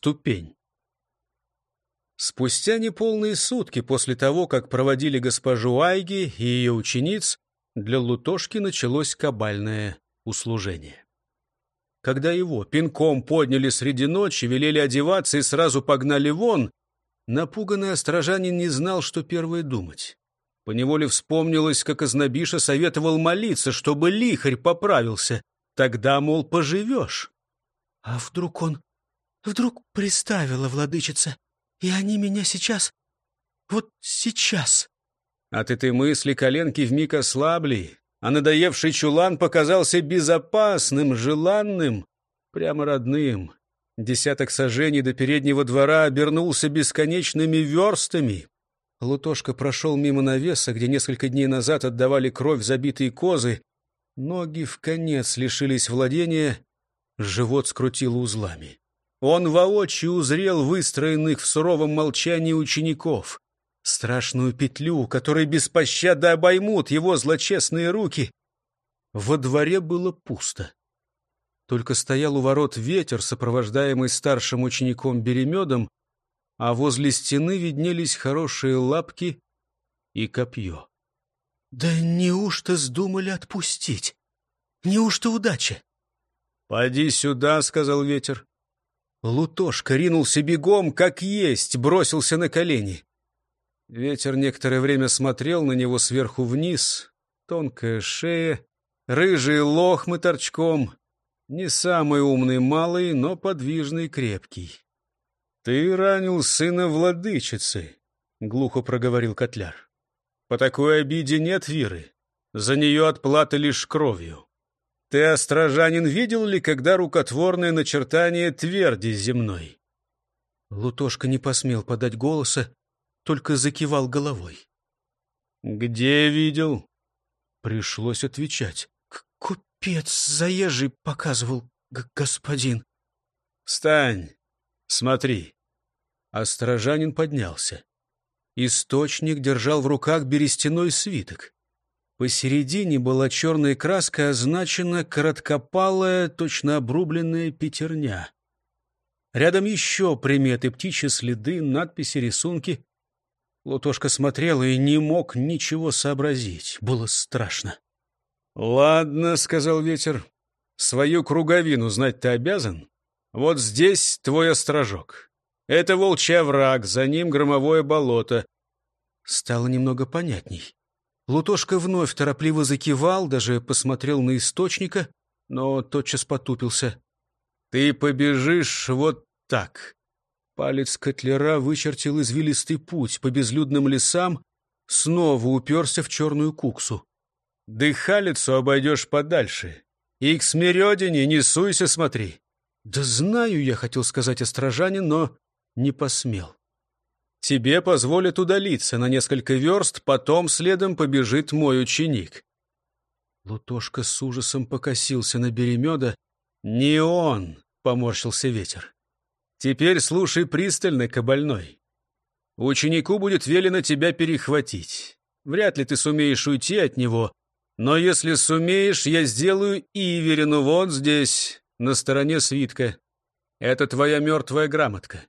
ступень. Спустя неполные сутки после того, как проводили госпожу Айги и ее учениц, для Лутошки началось кабальное услужение. Когда его пинком подняли среди ночи, велели одеваться и сразу погнали вон, напуганный острожанин не знал, что первое думать. Поневоле вспомнилось, как Ознобиша советовал молиться, чтобы лихарь поправился. Тогда, мол, поживешь. А вдруг он... Вдруг приставила владычица, и они меня сейчас... Вот сейчас. От этой мысли коленки вмиг ослабли, а надоевший чулан показался безопасным, желанным, прямо родным. Десяток сажений до переднего двора обернулся бесконечными верстами. Лутошка прошел мимо навеса, где несколько дней назад отдавали кровь забитые козы. Ноги в конец лишились владения, живот скрутило узлами. Он воочию узрел выстроенных в суровом молчании учеников. Страшную петлю, которой без пощады обоймут его злочестные руки. Во дворе было пусто. Только стоял у ворот ветер, сопровождаемый старшим учеником Беремедом, а возле стены виднелись хорошие лапки и копье. — Да неужто сдумали отпустить? Неужто удача? — Поди сюда, — сказал ветер. Лутошка ринулся бегом, как есть, бросился на колени. Ветер некоторое время смотрел на него сверху вниз. Тонкая шея, рыжие лохмы торчком. Не самый умный малый, но подвижный крепкий. — Ты ранил сына владычицы, — глухо проговорил Котляр. — По такой обиде нет виры. За нее отплата лишь кровью. Ты, острожанин, видел ли, когда рукотворное начертание тверди земной? Лутошка не посмел подать голоса, только закивал головой. «Где видел?» Пришлось отвечать. «Купец заезжий показывал, господин». «Встань, смотри». Острожанин поднялся. Источник держал в руках берестяной свиток. Посередине была черной краской означена короткопалая, точно обрубленная пятерня. Рядом еще приметы, птичьи следы, надписи, рисунки. Лутошка смотрел и не мог ничего сообразить. Было страшно. — Ладно, — сказал ветер, — свою круговину знать ты обязан. Вот здесь твой острожок. Это волчий враг, за ним громовое болото. Стало немного понятней. Лутошка вновь торопливо закивал, даже посмотрел на источника, но тотчас потупился. «Ты побежишь вот так». Палец котлера вычертил извилистый путь по безлюдным лесам, снова уперся в черную куксу. «Дыхалицу обойдешь подальше. И к смирёдине не суйся, смотри». «Да знаю я», — хотел сказать острожане, но не посмел. Тебе позволят удалиться на несколько верст, потом следом побежит мой ученик. Лутошка с ужасом покосился на беремеда. «Не он!» — поморщился ветер. «Теперь слушай пристально, кабальной. Ученику будет велено тебя перехватить. Вряд ли ты сумеешь уйти от него, но если сумеешь, я сделаю Иверину вот здесь, на стороне свитка. Это твоя мертвая грамотка.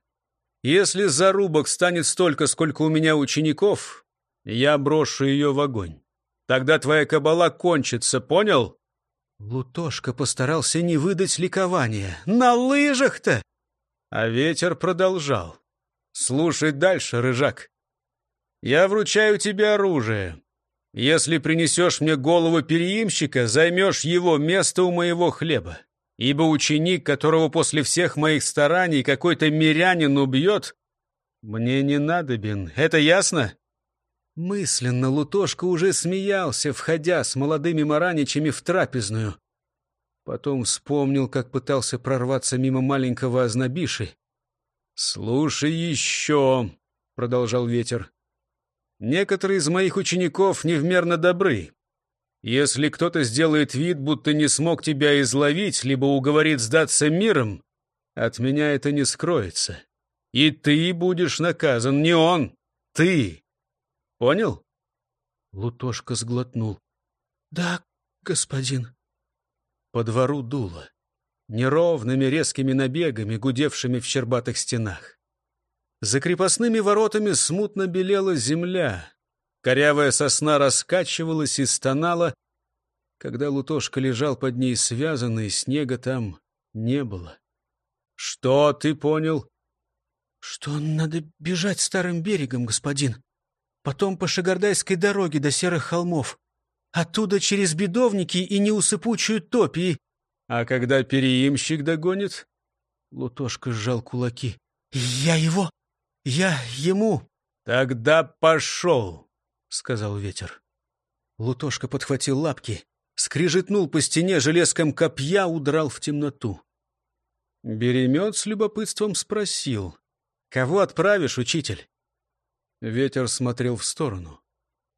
Если зарубок станет столько, сколько у меня учеников, я брошу ее в огонь. Тогда твоя кабала кончится, понял?» Лутошка постарался не выдать ликования. «На лыжах-то!» А ветер продолжал. «Слушай дальше, рыжак. Я вручаю тебе оружие. Если принесешь мне голову переимщика, займешь его место у моего хлеба ибо ученик, которого после всех моих стараний какой-то мирянин убьет, мне не надобен. Это ясно?» Мысленно Лутошка уже смеялся, входя с молодыми мараничами в трапезную. Потом вспомнил, как пытался прорваться мимо маленького ознобиши. «Слушай еще», — продолжал ветер. «Некоторые из моих учеников невмерно добры. Если кто-то сделает вид, будто не смог тебя изловить, либо уговорит сдаться миром, от меня это не скроется. И ты будешь наказан, не он, ты. Понял? Лутошка сглотнул. — Да, господин. По двору дуло. неровными резкими набегами, гудевшими в щербатых стенах. За крепостными воротами смутно белела земля. Корявая сосна раскачивалась и стонала. Когда Лутошка лежал под ней связанный, снега там не было. — Что ты понял? — Что надо бежать старым берегом, господин. Потом по Шагардайской дороге до Серых холмов. Оттуда через бедовники и неусыпучую топь и... А когда переимщик догонит? Лутошка сжал кулаки. Я его... Я ему... Тогда пошел, сказал ветер. Лутошка подхватил лапки, скрижетнул по стене железком копья, удрал в темноту. Беремет с любопытством спросил. «Кого отправишь, учитель?» Ветер смотрел в сторону.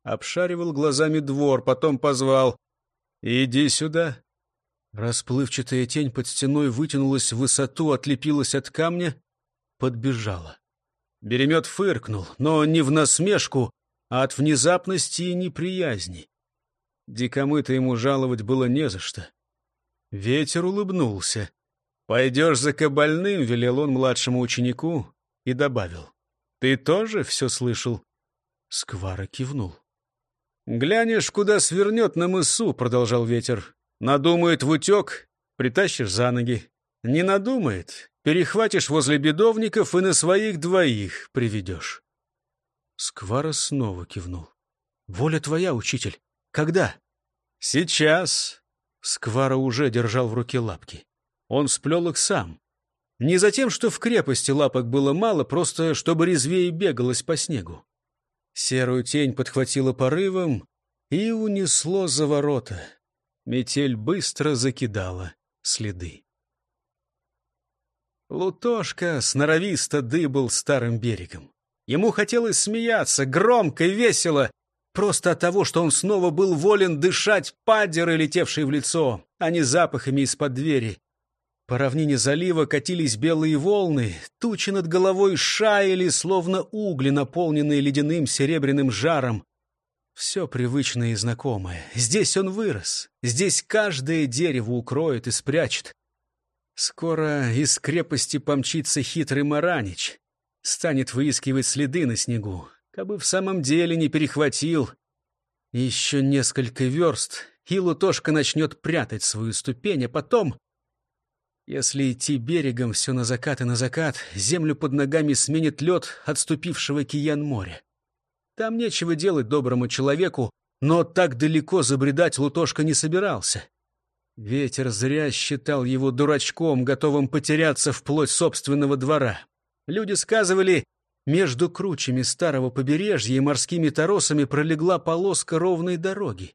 Обшаривал глазами двор, потом позвал. «Иди сюда». Расплывчатая тень под стеной вытянулась в высоту, отлепилась от камня, подбежала. Беремет фыркнул, но не в насмешку, а от внезапности и неприязни. Дикомыто ему жаловать было не за что. Ветер улыбнулся. «Пойдешь за кабальным», — велел он младшему ученику и добавил. «Ты тоже все слышал?» Сквара кивнул. «Глянешь, куда свернет на мысу», — продолжал ветер. «Надумает в утек, притащишь за ноги. Не надумает, перехватишь возле бедовников и на своих двоих приведешь». Сквара снова кивнул. «Воля твоя, учитель. Когда?» «Сейчас». Сквара уже держал в руке лапки. Он сплел их сам. Не за тем, что в крепости лапок было мало, просто чтобы резвее бегалось по снегу. Серую тень подхватила порывом и унесло за ворота. Метель быстро закидала следы. Лутошка сноровисто дыбал старым берегом. Ему хотелось смеяться, громко и весело, просто от того, что он снова был волен дышать падеры, летевшие в лицо, а не запахами из-под двери. По равнине залива катились белые волны, тучи над головой шаяли, словно угли, наполненные ледяным серебряным жаром. Все привычное и знакомое. Здесь он вырос, здесь каждое дерево укроет и спрячет. Скоро из крепости помчится хитрый Маранич, станет выискивать следы на снегу, кабы в самом деле не перехватил. Еще несколько верст, и Лутошка начнет прятать свою ступень, а потом если идти берегом все на закат и на закат, землю под ногами сменит лед отступившего киян моря. Там нечего делать доброму человеку, но так далеко забредать Лутошка не собирался. Ветер зря считал его дурачком, готовым потеряться вплоть собственного двора. Люди сказывали, между кручами старого побережья и морскими торосами пролегла полоска ровной дороги.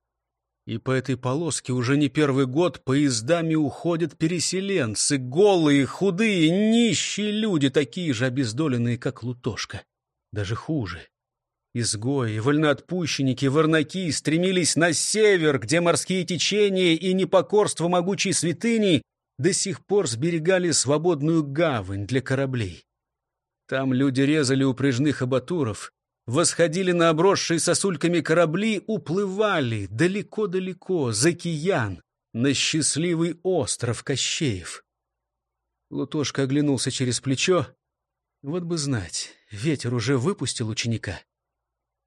И по этой полоске уже не первый год поездами уходят переселенцы, голые, худые, нищие люди, такие же обездоленные, как Лутошка. Даже хуже. Изгои, вольноотпущенники, ворнаки стремились на север, где морские течения и непокорство могучей святыни до сих пор сберегали свободную гавань для кораблей. Там люди резали упряжных абатуров, восходили на обросшие сосульками корабли, уплывали далеко-далеко, за Киян, на счастливый остров Кощеев. Лутошка оглянулся через плечо. Вот бы знать, ветер уже выпустил ученика.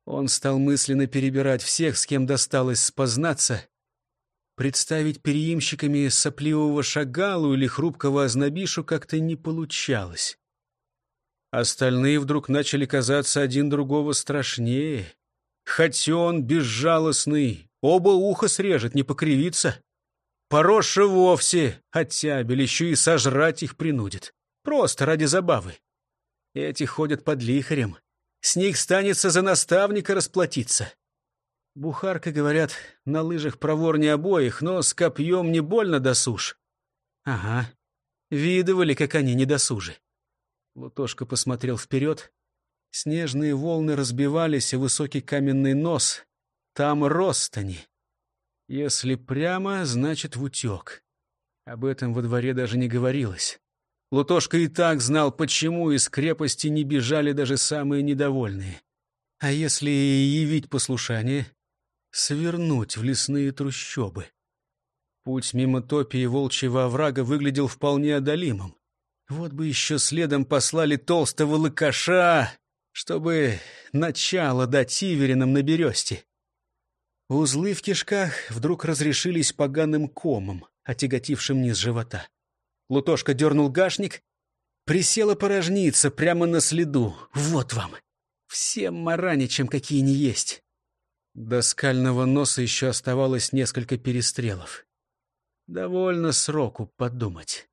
Он стал мысленно перебирать всех, с кем досталось спознаться, представить переимщиками сопливого шагалу или хрупкого ознобишу как-то не получалось. Остальные вдруг начали казаться один другого страшнее. Хотен безжалостный, оба уха срежет, не покривится. Пороша вовсе оттябель, еще и сожрать их принудит. Просто ради забавы. Эти ходят под лихарем. С них станется за наставника расплатиться. Бухарка, говорят, на лыжах проворнее обоих, но с копьем не больно досуж. Ага, видывали, как они недосужи. Лутошка посмотрел вперед. Снежные волны разбивались, и высокий каменный нос. Там ростани. Если прямо, значит в утек. Об этом во дворе даже не говорилось. Лутошка и так знал, почему из крепости не бежали даже самые недовольные. А если явить послушание, свернуть в лесные трущобы. Путь мимо топи и волчьего оврага выглядел вполне одолимым. Вот бы еще следом послали толстого лыкаша, чтобы начало дать сиверинам на бересте. Узлы в кишках вдруг разрешились поганым комом, отяготившим низ живота. Лутошка дернул гашник, присела порожница прямо на следу. Вот вам. Всем мараничем, какие не есть. До скального носа еще оставалось несколько перестрелов. Довольно сроку подумать.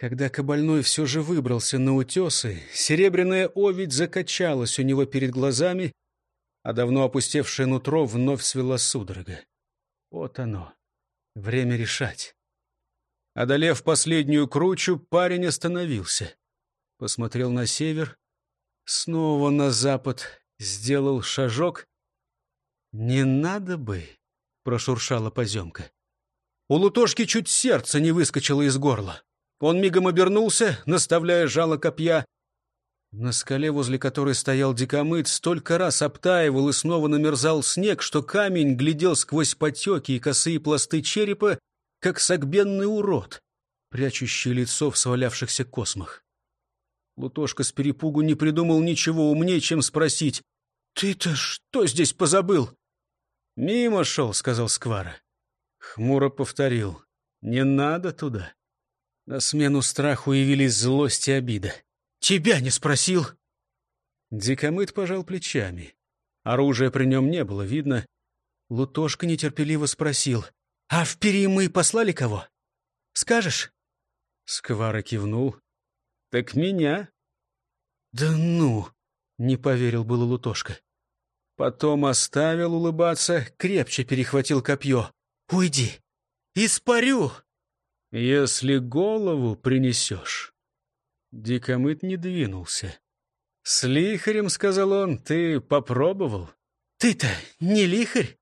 Когда Кабальной все же выбрался на утесы, серебряная овидь закачалась у него перед глазами, а давно опустевшее нутро вновь свела судорога. Вот оно. Время решать. Одолев последнюю кручу, парень остановился. Посмотрел на север, снова на запад, сделал шажок. «Не надо бы», — прошуршала поземка. У Лутошки чуть сердце не выскочило из горла. Он мигом обернулся, наставляя жало копья. На скале, возле которой стоял дикомыт, столько раз обтаивал и снова намерзал снег, что камень глядел сквозь потеки и косые пласты черепа, как согбенный урод, прячущий лицо в свалявшихся космах. Лутошка с перепугу не придумал ничего умнее, чем спросить. «Ты-то что здесь позабыл?» «Мимо шел», — сказал Сквара. Хмуро повторил. «Не надо туда». На смену страху явились злость и обида. «Тебя не спросил!» Дикомыт пожал плечами. Оружия при нем не было видно. Лутошка нетерпеливо спросил. «А в Перимы послали кого? Скажешь?» Сквара кивнул. «Так меня?» «Да ну!» — не поверил было Лутошка. Потом оставил улыбаться, крепче перехватил копье. «Уйди! Испарю!» «Если голову принесешь...» Дикомыт не двинулся. «С лихарем, — сказал он, — ты попробовал?» «Ты-то не лихарь?»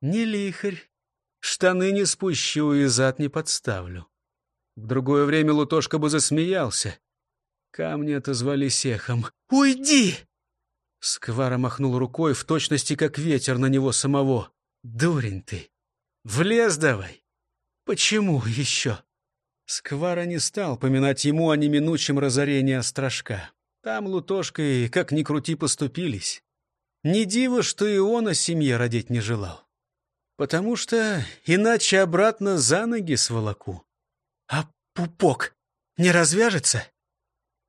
«Не лихарь. Штаны не спущу и зад не подставлю». В другое время Лутошка бы засмеялся. Камни отозвались эхом. «Уйди!» Сквара махнул рукой в точности, как ветер на него самого. «Дурень ты! В лес давай!» «Почему еще?» Сквара не стал поминать ему о неминучем разорении острожка. Там Лутошкой, как ни крути, поступились. Не диво, что и он о семье родить не желал. Потому что иначе обратно за ноги сволоку. А пупок не развяжется?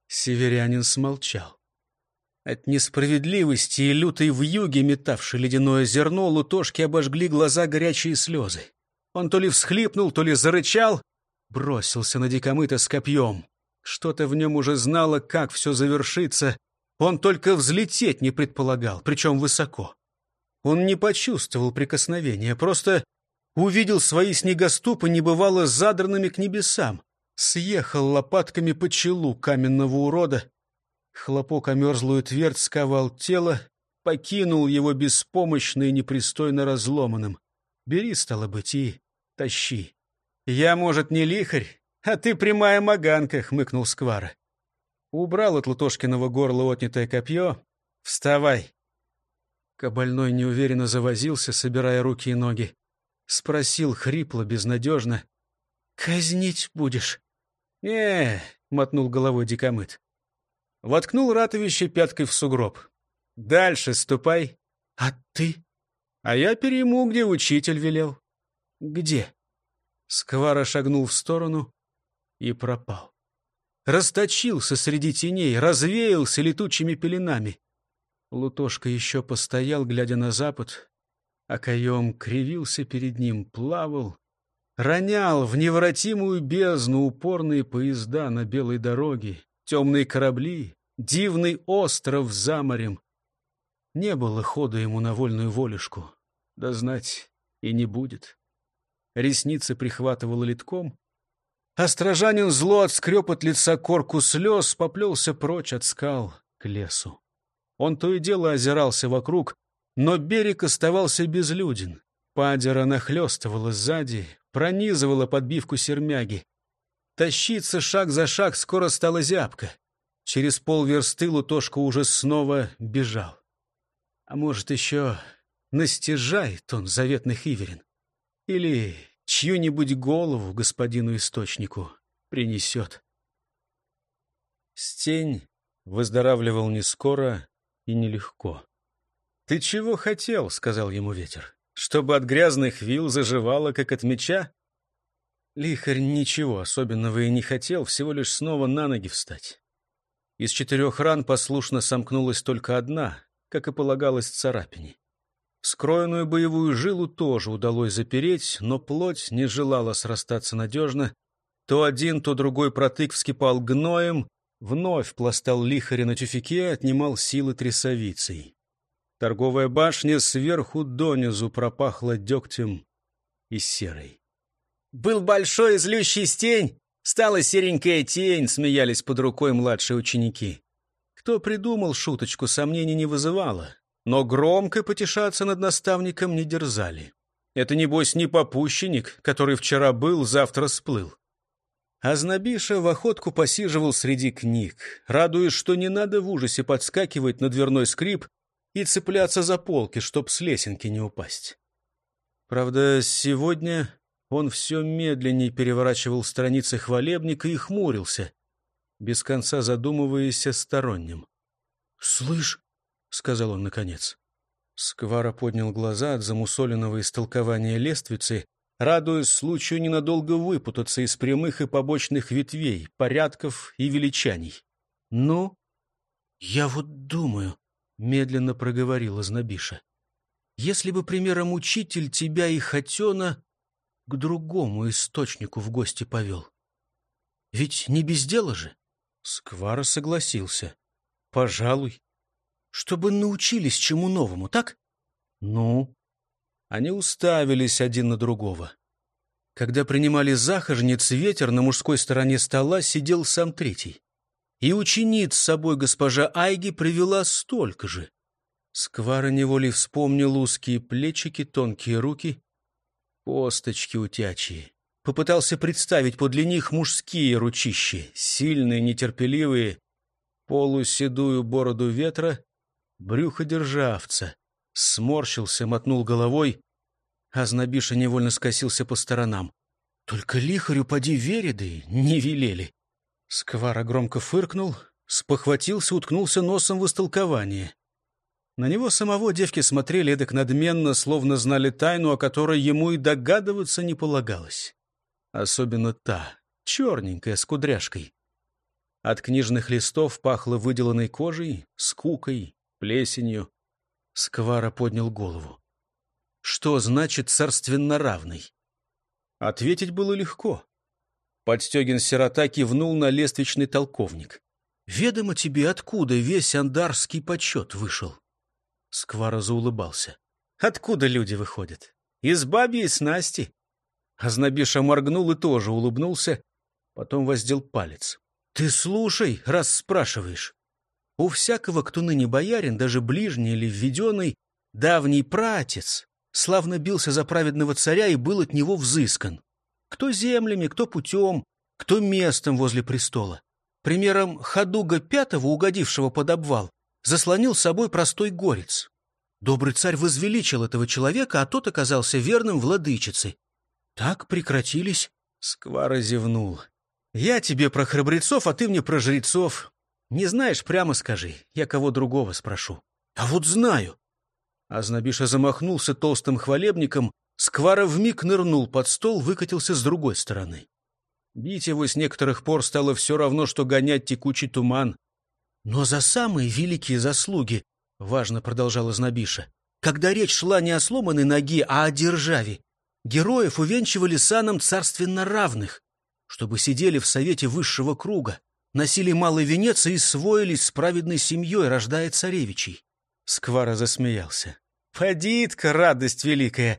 Северянин смолчал. От несправедливости и лютой вьюги, метавшей ледяное зерно, Лутошки обожгли глаза горячие слезы. Он то ли всхлипнул, то ли зарычал, бросился на дикомыта с копьем. Что-то в нем уже знало, как все завершится. Он только взлететь не предполагал, причем высоко. Он не почувствовал прикосновения, просто увидел свои снегоступы небывало задранными к небесам, съехал лопатками по челу каменного урода. Хлопок о мерзлую твердь сковал тело, покинул его беспомощно и непристойно разломанным. Бери, стало быть, и тащи. Я, может, не лихарь, а ты прямая маганка, хмыкнул Сквара. Убрал от Лутошкиного горла отнятое копье. Вставай. Кабальной неуверенно завозился, собирая руки и ноги. Спросил хрипло, безнадежно. «Казнить будешь?» «Не», — мотнул головой дикомыт. Воткнул ратовище пяткой в сугроб. «Дальше ступай». «А ты?» А я перейму, где учитель велел. Где? Сквара шагнул в сторону и пропал. Расточился среди теней, развеялся летучими пеленами. Лутошка еще постоял, глядя на запад, а каем кривился перед ним, плавал, ронял в невратимую бездну упорные поезда на белой дороге, темные корабли, дивный остров за морем, не было хода ему на вольную волюшку. Да знать и не будет. Ресницы прихватывало литком. Острожанин зло отскреб от лица корку слез, поплелся прочь от скал к лесу. Он то и дело озирался вокруг, но берег оставался безлюден. Падера нахлестывала сзади, пронизывала подбивку сермяги. Тащиться шаг за шаг скоро стало зябко. Через полверсты Лутошка уже снова бежал. А может, еще настижает он заветных Иверин? Или чью-нибудь голову господину источнику принесет. Стень выздоравливал не скоро и нелегко. «Ты чего хотел?» — сказал ему ветер. «Чтобы от грязных вил заживало, как от меча?» Лихарь ничего особенного и не хотел, всего лишь снова на ноги встать. Из четырех ран послушно сомкнулась только одна, как и полагалось царапине. Скроенную боевую жилу тоже удалось запереть, но плоть не желала срастаться надежно. То один, то другой протык вскипал гноем, вновь пластал лихаря на тюфике, отнимал силы трясовицей. Торговая башня сверху донизу пропахла дегтем и серой. «Был большой злющий стень, стала серенькая тень», — смеялись под рукой младшие ученики. Кто придумал шуточку, сомнений не вызывало, но громко потешаться над наставником не дерзали. Это, небось, не попущенник, который вчера был, завтра сплыл. Азнабиша в охотку посиживал среди книг, радуясь, что не надо в ужасе подскакивать на дверной скрип и цепляться за полки, чтоб с лесенки не упасть. Правда, сегодня он все медленнее переворачивал страницы хвалебника и хмурился, без конца задумываясь о стороннем. «Слышь», — сказал он наконец. Сквара поднял глаза от замусоленного истолкования лествицы, радуясь случаю ненадолго выпутаться из прямых и побочных ветвей, порядков и величаний. «Ну?» «Я вот думаю», — медленно проговорила Знобиша. «Если бы, примером, учитель тебя и Хотена к другому источнику в гости повел. Ведь не без дела же?» Сквара согласился. «Пожалуй. Чтобы научились чему новому, так?» «Ну?» Они уставились один на другого. Когда принимали захожниц ветер, на мужской стороне стола сидел сам третий. И учениц с собой госпожа Айги привела столько же. Сквара неволей вспомнил узкие плечики, тонкие руки, косточки утячие. Попытался представить подле них мужские ручищи, сильные, нетерпеливые, полуседую бороду ветра, брюхо державца. Сморщился, мотнул головой, а Знобиша невольно скосился по сторонам. Только лихарю поди вереды не велели. Сквара громко фыркнул, спохватился, уткнулся носом в истолкование. На него самого девки смотрели эдак надменно, словно знали тайну, о которой ему и догадываться не полагалось. Особенно та, черненькая, с кудряшкой. От книжных листов пахло выделанной кожей, скукой, плесенью. Сквара поднял голову. Что значит царственно равный? Ответить было легко. Подстегин-сирота кивнул на лествичный толковник. «Ведомо тебе, откуда весь андарский почет вышел?» Сквара заулыбался. «Откуда люди выходят? Из бабьей снасти?» Азнабиша моргнул и тоже улыбнулся, потом воздел палец. «Ты слушай, раз спрашиваешь. У всякого, кто ныне боярин, даже ближний или введенный, давний пратец, славно бился за праведного царя и был от него взыскан. Кто землями, кто путем, кто местом возле престола. Примером Ходуга Пятого, угодившего под обвал, заслонил собой простой горец. Добрый царь возвеличил этого человека, а тот оказался верным владычицей. Так прекратились. Сквара зевнул. «Я тебе про храбрецов, а ты мне про жрецов. Не знаешь, прямо скажи, я кого другого спрошу». «А вот знаю». Азнабиша замахнулся толстым хвалебником, Сквара вмиг нырнул под стол, выкатился с другой стороны. Бить его с некоторых пор стало все равно, что гонять текучий туман. Но за самые великие заслуги, — важно продолжала Знобиша, — когда речь шла не о сломанной ноге, а о державе, героев увенчивали саном царственно равных, чтобы сидели в совете высшего круга, носили малый венец и своились с праведной семьей, рождая царевичей. Сквара засмеялся. «Подит-ка, радость великая!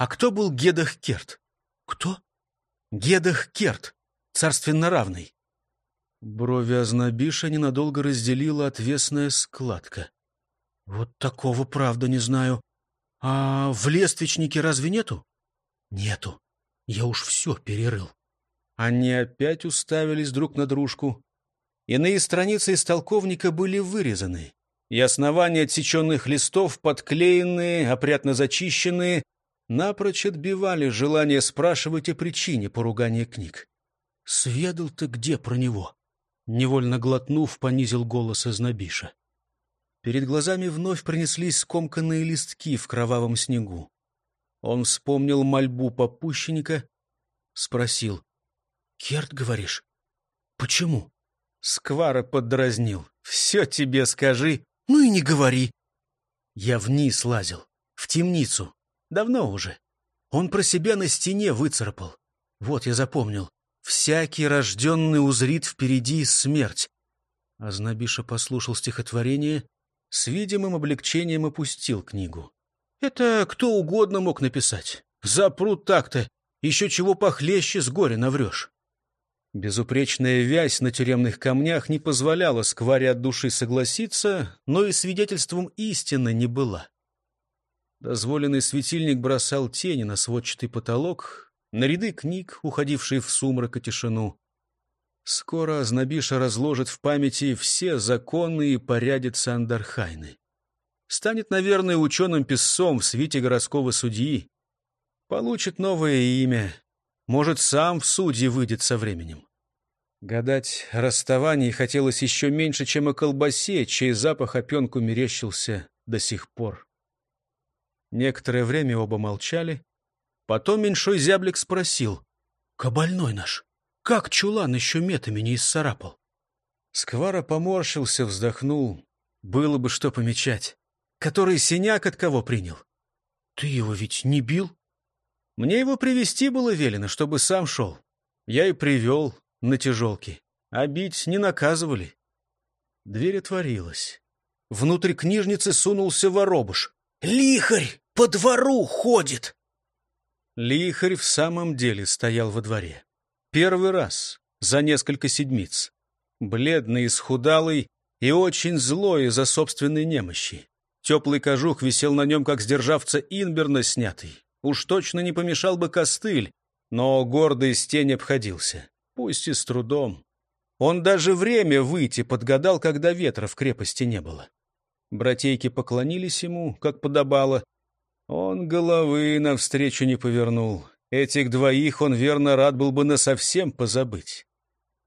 А кто был Гедах Керт? Кто? Гедах Керт, царственно равный. Брови Ознобиша ненадолго разделила отвесная складка. Вот такого правда не знаю. А в лествичнике разве нету? Нету. Я уж все перерыл. Они опять уставились друг на дружку. Иные страницы из толковника были вырезаны, и основания отсеченных листов подклеенные, опрятно зачищенные, напрочь отбивали желание спрашивать о причине поругания книг. «Сведал ты где про него?» Невольно глотнув, понизил голос Изнабиша. Перед глазами вновь принеслись скомканные листки в кровавом снегу. Он вспомнил мольбу попущенника, спросил. «Керт, говоришь? Почему?» Сквара поддразнил. «Все тебе скажи». «Ну и не говори». Я вниз лазил, в темницу. Давно уже. Он про себя на стене выцарапал. Вот я запомнил. «Всякий рожденный узрит впереди смерть». Азнабиша послушал стихотворение, с видимым облегчением опустил книгу. «Это кто угодно мог написать. Запрут так-то. Еще чего похлеще с горя наврешь». Безупречная вязь на тюремных камнях не позволяла скваре от души согласиться, но и свидетельством истины не была. Дозволенный светильник бросал тени на сводчатый потолок, на ряды книг, уходившие в сумрак и тишину. Скоро Азнабиша разложит в памяти все законы и порядит Сандархайны. Станет, наверное, ученым-песцом в свите городского судьи. Получит новое имя, может, сам в судьи выйдет со временем. Гадать о расставании хотелось еще меньше, чем о колбасе, чей запах опенку мерещился до сих пор. Некоторое время оба молчали. Потом меньшой зяблик спросил. — Кабальной наш, как чулан еще метами не исцарапал? Сквара поморщился, вздохнул. Было бы что помечать. Который синяк от кого принял? Ты его ведь не бил? Мне его привести было велено, чтобы сам шел. Я и привел на тяжелке. А бить не наказывали. Дверь отворилась. Внутрь книжницы сунулся воробуш. «Лихарь по двору ходит!» Лихарь в самом деле стоял во дворе. Первый раз за несколько седмиц. Бледный, исхудалый и очень злой из-за собственной немощи. Теплый кожух висел на нем, как с державца Инберна снятый. Уж точно не помешал бы костыль, но гордый стень обходился, пусть и с трудом. Он даже время выйти подгадал, когда ветра в крепости не было. Братейки поклонились ему, как подобало. Он головы навстречу не повернул. Этих двоих он верно рад был бы насовсем позабыть.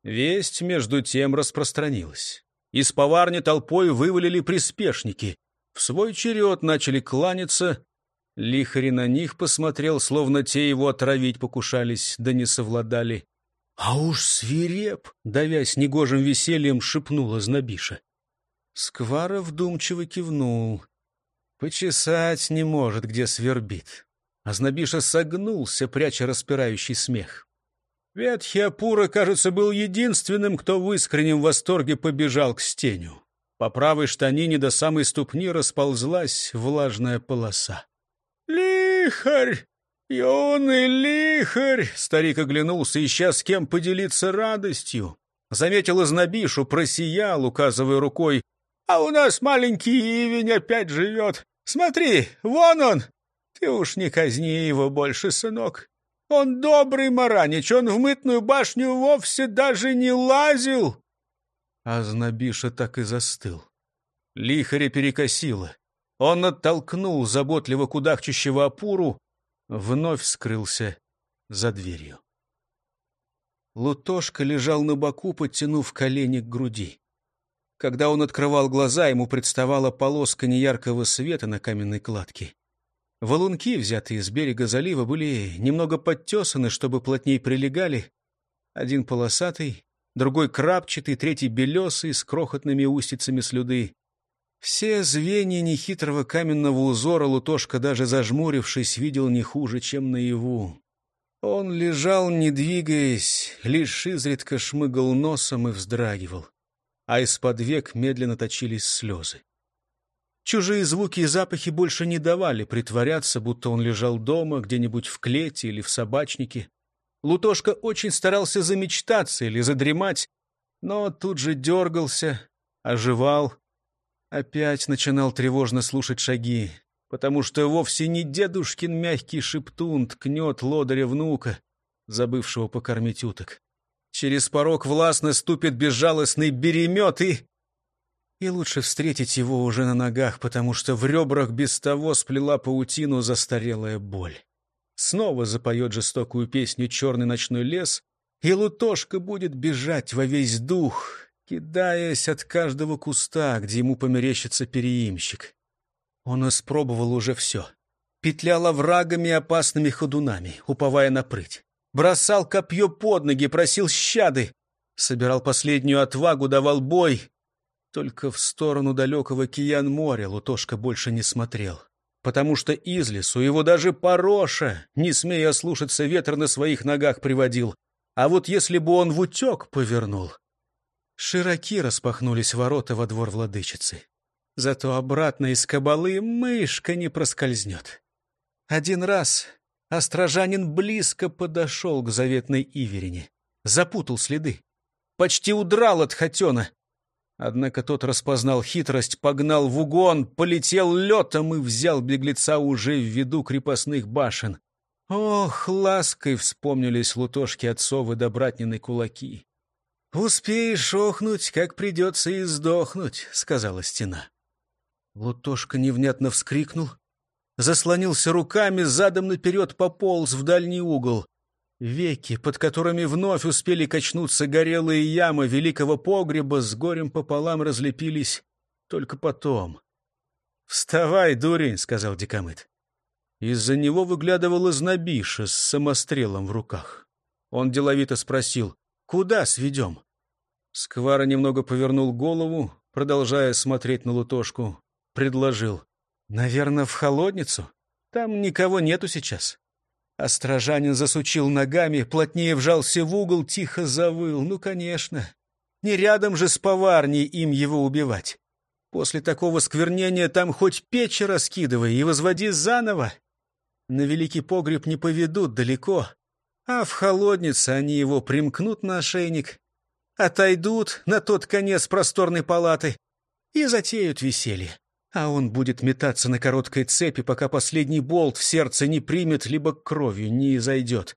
Весть, между тем, распространилась. Из поварни толпой вывалили приспешники. В свой черед начали кланяться, Лихари на них посмотрел, словно те его отравить покушались, да не совладали. — А уж свиреп! — давясь негожим весельем, шепнула Знобиша. Сквара вдумчиво кивнул. Почесать не может, где свербит. А Знобиша согнулся, пряча распирающий смех. Ветхий Апура, кажется, был единственным, кто в искреннем восторге побежал к стеню. По правой штанине до самой ступни расползлась влажная полоса. «Лихарь! Юный лихарь!» Старик оглянулся, ища с кем поделиться радостью. Заметил изнобишу, просиял, указывая рукой. «А у нас маленький Ивень опять живет. Смотри, вон он! Ты уж не казни его больше, сынок. Он добрый маранич, он в мытную башню вовсе даже не лазил!» А знобиша так и застыл. Лихаря перекосило. Он оттолкнул заботливо кудахчущего опуру, вновь скрылся за дверью. Лутошка лежал на боку, подтянув колени к груди. Когда он открывал глаза, ему представала полоска неяркого света на каменной кладке. Валунки, взятые с берега залива, были немного подтесаны, чтобы плотней прилегали. Один полосатый, другой крапчатый, третий белесый, с крохотными устицами слюды. Все звенья нехитрого каменного узора Лутошка, даже зажмурившись, видел не хуже, чем наяву. Он лежал, не двигаясь, лишь изредка шмыгал носом и вздрагивал, а из-под век медленно точились слезы. Чужие звуки и запахи больше не давали притворяться, будто он лежал дома, где-нибудь в клете или в собачнике. Лутошка очень старался замечтаться или задремать, но тут же дергался, оживал, Опять начинал тревожно слушать шаги, потому что вовсе не дедушкин мягкий шептун ткнет лодыря внука, забывшего покормить уток. Через порог властно ступит безжалостный беремет и... И лучше встретить его уже на ногах, потому что в ребрах без того сплела паутину застарелая боль. Снова запоет жестокую песню «Черный ночной лес», и Лутошка будет бежать во весь дух, кидаясь от каждого куста, где ему померещится переимщик. Он испробовал уже все. Петлял оврагами и опасными ходунами, уповая на прыть. Бросал копье под ноги, просил щады. Собирал последнюю отвагу, давал бой. Только в сторону далекого Киян-моря Лутошка больше не смотрел. Потому что из лесу его даже Пороша, не смея слушаться ветра на своих ногах, приводил. А вот если бы он в утек повернул... Широки распахнулись ворота во двор владычицы. Зато обратно из кабалы мышка не проскользнет. Один раз острожанин близко подошел к заветной Иверине, запутал следы, почти удрал от Хотена. Однако тот распознал хитрость, погнал в угон, полетел летом и взял беглеца уже в виду крепостных башен. Ох, лаской вспомнились лутошки отцовы да братнины кулаки. «Успеешь охнуть, как придется и сдохнуть», — сказала стена. Лутошка невнятно вскрикнул, заслонился руками, задом наперед пополз в дальний угол. Веки, под которыми вновь успели качнуться горелые ямы великого погреба, с горем пополам разлепились только потом. «Вставай, дурень!» — сказал Дикомыт. Из-за него выглядывала знобиша с самострелом в руках. Он деловито спросил, «Куда сведем?» Сквара немного повернул голову, продолжая смотреть на Лутошку, предложил. «Наверное, в холодницу? Там никого нету сейчас». Острожанин засучил ногами, плотнее вжался в угол, тихо завыл. «Ну, конечно. Не рядом же с поварней им его убивать. После такого сквернения там хоть печь раскидывай и возводи заново. На великий погреб не поведут далеко, а в холоднице они его примкнут на ошейник, отойдут на тот конец просторной палаты и затеют веселье а он будет метаться на короткой цепи, пока последний болт в сердце не примет, либо кровью не изойдет.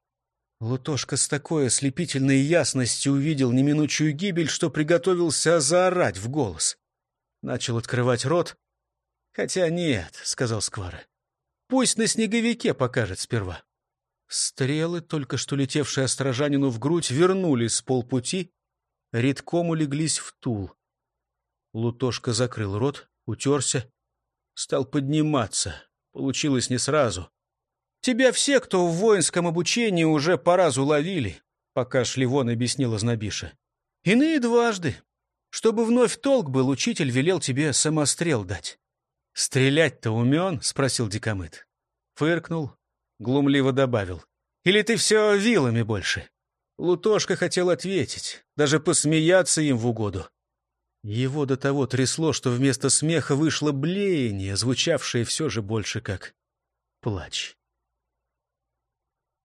Лутошка с такой ослепительной ясностью увидел неминучую гибель, что приготовился заорать в голос. Начал открывать рот. «Хотя нет», — сказал Сквара. «Пусть на снеговике покажет сперва». Стрелы, только что летевшие острожанину в грудь, вернулись с полпути, редком улеглись в тул. Лутошка закрыл рот, утерся, стал подниматься. Получилось не сразу. Тебя все, кто в воинском обучении, уже по разу ловили, пока Шлевон объяснила Знобиша. Иные дважды. Чтобы вновь толк был, учитель велел тебе самострел дать. «Стрелять-то умен?» — спросил Дикомыт. Фыркнул, глумливо добавил. «Или ты все вилами больше?» Лутошка хотел ответить, даже посмеяться им в угоду. Его до того трясло, что вместо смеха вышло блеяние, звучавшее все же больше как плач.